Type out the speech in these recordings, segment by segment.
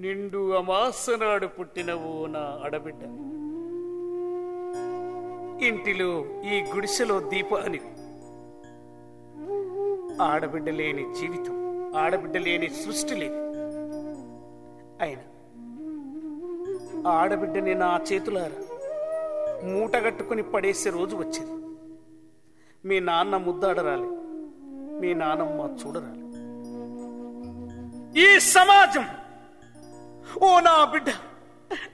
నిండు అమాసనాడు పుట్టినవు నా అడబిడ్డ. ఇంటిలో ఈ గుడిసెలో దీపాని ఆడబిడ్డ లేని జీవితం ఆడబిడ్డ లేని సృష్టి లేదు. అయినా ఆడబిడ్డని నా చేతులారా మూటగట్టుకుని పడేసే రోజు వచ్చింది. మీ నాన్న ముద్దాడరాలి మీ నానమ్మ చూడరాలి. ఈ సమాజం ఓ నా బిడ్డ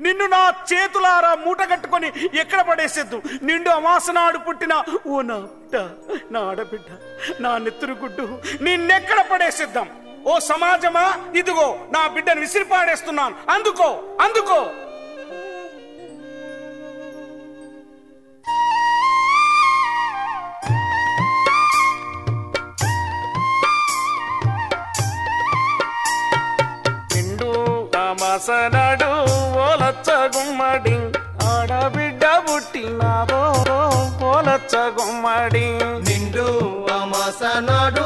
నిన్ను నా చేతులారా మూటగట్టుకొని ఎక్కడ పడేసేద్దు? నిండు అమాసనాడు పుట్టిన ఓ నా బిడ్డ నా ఆడబిడ్డ నా నెత్తురు గుడ్డు నిన్నెక్కడ పడేసేద్దాం? ఓ సమాజమా? ఇదిగో నా బిడ్డను విసిరి పాడేస్తున్నాను అందుకో అందుకో. అమాసనాడు ఓలచ్చ గుమ్మడి. ఆడబిడ్డ పుట్టినాదో ఓలచ్చ గుమ్మడి. నిండు అమాసనాడు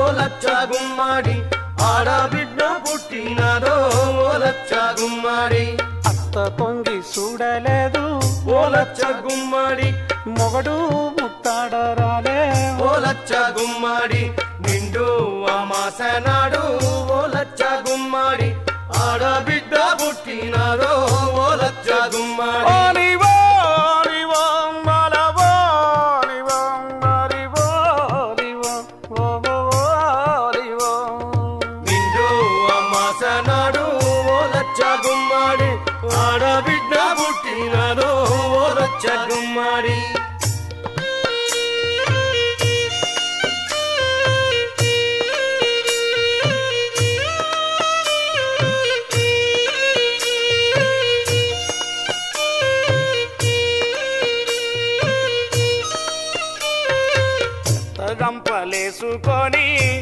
ఓ లచ్చ గుమ్మడి. ఆడబిడ్డ పుట్టినదో ఓ లచ్చ గుమ్మడి. అత్త తొంగి చూడలేదు ఓ లచ్చ గుమ్మడి. మొగడు ముత్తాడరాలే. ఓ లచ్చ గుమ్మడి. నిండు అమాసనాడు గుమ్మడి ఆడబిడ్డ పుట్టినదో ఓ లచ్చ గుమ్మడి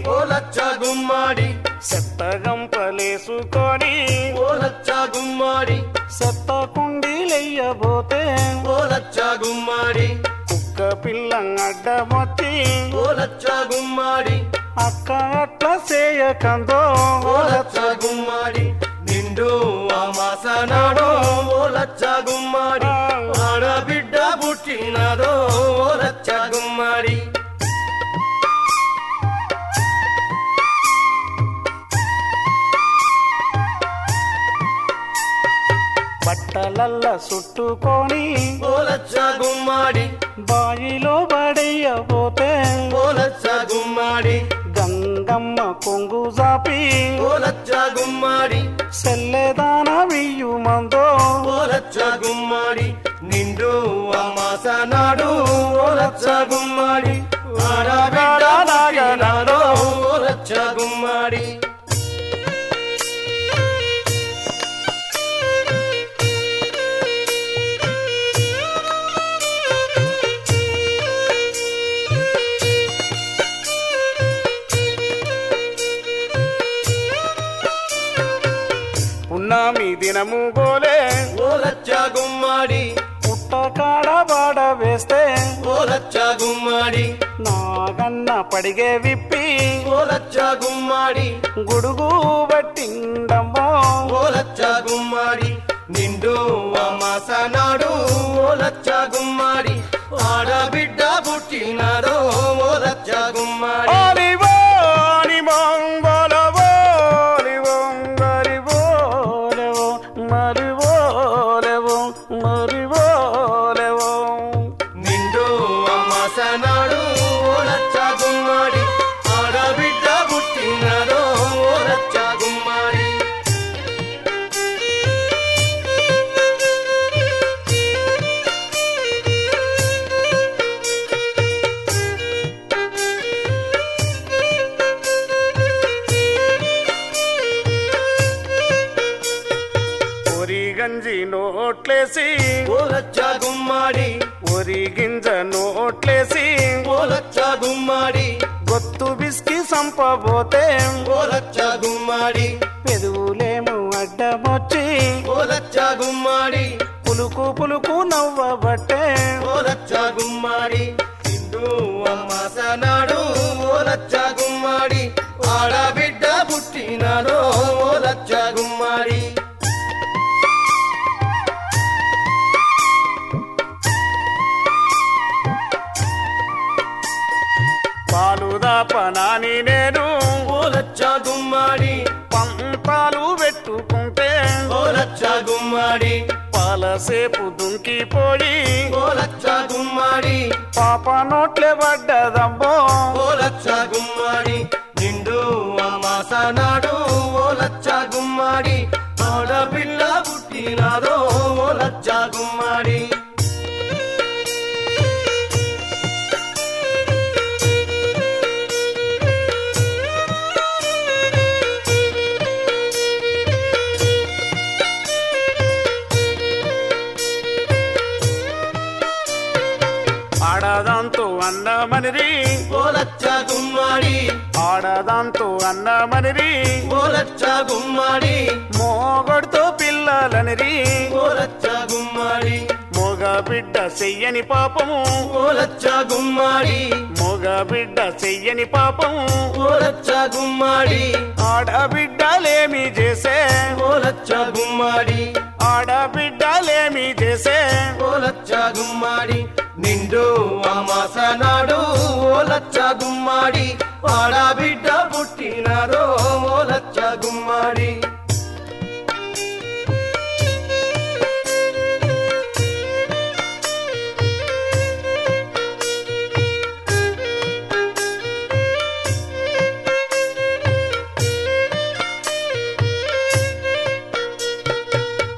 ఓ లచ్చ గుమ్మాడి. చెత్త గంపలేసుకొని ఓ లచ్చ గుమ్మడి చెత్త కుండీలెయ్యబోతే ఓ లచ్చ గుమ్మడి కుక్క పిల్ల అడ్డమొచ్చి ఓ లచ్చ గుమ్మడి అక్క అట్లా చేయకందో ఓ లచ్చ గుమ్మడి నిండు అమాసనాడు ఓ లచ్చ గుమ్మడి ఆడబిడ్డ పుట్టినదో ఓ లచ్చ గుమ్మడి లచ్చ గుమ్మడి. బాయిలో పడేయబోతే గుమ్మడి. గంగమ్మ కొంగు జాపి గుమ్మడి. సెల్లెదాన వియ్యు మందో ఓ లచ్చ గుమ్మడి. నిండు అమాసనాడు ఓ లచ్చ గుమ్మడి. ఆడబిడ్డ దినము గోలే ఓ లచ్చ గుమ్మడి. పుట్ట కాడ బాడ వేస్తే. ఓ లచ్చ గుమ్మడి. నాగన్న పడిగే విప్పి. ఓ లచ్చ గుమ్మడి. గుడుగు బట్టిండమ్మో. ఓ లచ్చ గుమ్మడి. నిండు అమాసనాడు. ఓ లచ్చ గుమ్మడి. ఆడబిడ్డ పుట్టినదో. గంజి నోట్లేసి ఓ లచ్చ గుమ్మడి ఒరి గింజ నోట్లేసి గుమ్మడి గొత్తు బిస్కి సంపబోతే ఓ లచ్చ గుమ్మడి పెదువులేము అడ్డమొచ్చి ఓ లచ్చ గుమ్మడి పులుకు పులుకు నవ్వబట్టే ఓ లచ్చ గుమ్మడి నిండు అమ్మాసనాడు గుమ్మడి ఆడబిడ్డ పుట్టినదో ఓ లచ్చ గుమ్మడి. ఓ లచ్చ గుమ్మడి పంతాలు పెట్టుకుంటే ఓ గుమ్మడి పాలసేపు దుంకిపోయి ఓ లచ్చ గుమ్మడి పాప నోట్లే పడ్డదమ్మో ఓ లచ్చ గుమ్మడి నిండు అమాస నాడు ఓ లచ్చ గుమ్మడి అన్నమనిరి ఓ లచ్చ గుమ్మడి. మోగొడితో పిల్లలనిరి. ఓ లచ్చ గుమ్మడి. మోగ బిడ్డ చెయ్యని పాపము. ఓ లచ్చ గుమ్మడి. మోగ బిడ్డ చెయ్యని పాపము. ఓ లచ్చ గుమ్మడి ఆడబిడ్డలేమి చేసే. ఓ లచ్చ గుమ్మడి ఆడబిడ్డలేమి చేసే. ఓ లచ్చ గుమ్మడి. నిండు అమాస నాడు ఓ లచ్చ గుమ్మడి. ఆడబిడ్డ పుట్టినారో ఓ లచ్చ గుమ్మడి.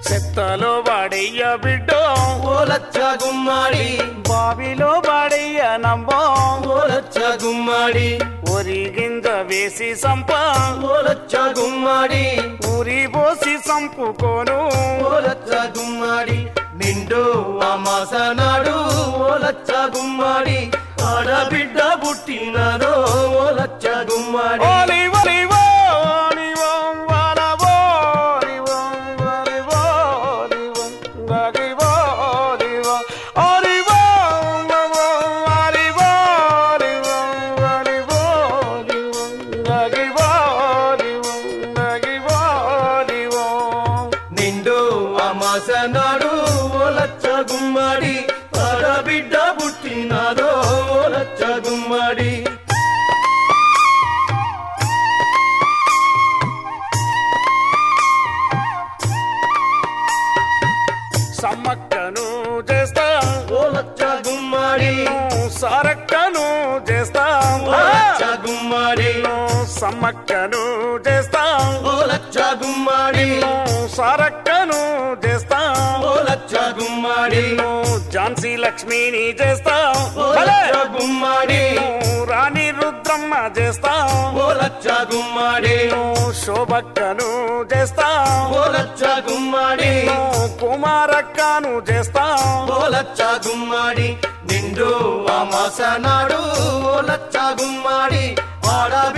చెత్తలో వాడయ్య బిడ్డో. ఓ లచ్చ గుమ్మడి. లచ్చ గుమ్మడి ఒరి గింజ వేసి సంప. గుమ్మడి ఊరి పోసి సంపుకోను ఓ లచ్చ గుమ్మడి నిండు అమాస నాడు ఓ లచ్చ గుమ్మడి ఆడబిడ్డ పుట్టినారో ఓ లచ్చ గుమ్మడి లచ్చ గుమ్మడి సమ్మక్కను చేస్తా. ఓ లచ్చ గుమ్మడి సారక్కను చేస్తా. ఓ లచ్చ గుమ్మడి ఝాన్సీ లక్ష్మిని చేస్తా. ఓ లచ్చ గుమ్మడి రాణి రుద్రమ్మ చేస్తా. ఓ లచ్చ గుమ్మడి శోభక్కను చేస్తా. ఓ లచ్చ గుమ్మడి కుమారక్కను చేస్తా. ఓ లచ్చ గుమ్మడి నిండు అమాస నాడు ఆడబిడ్డ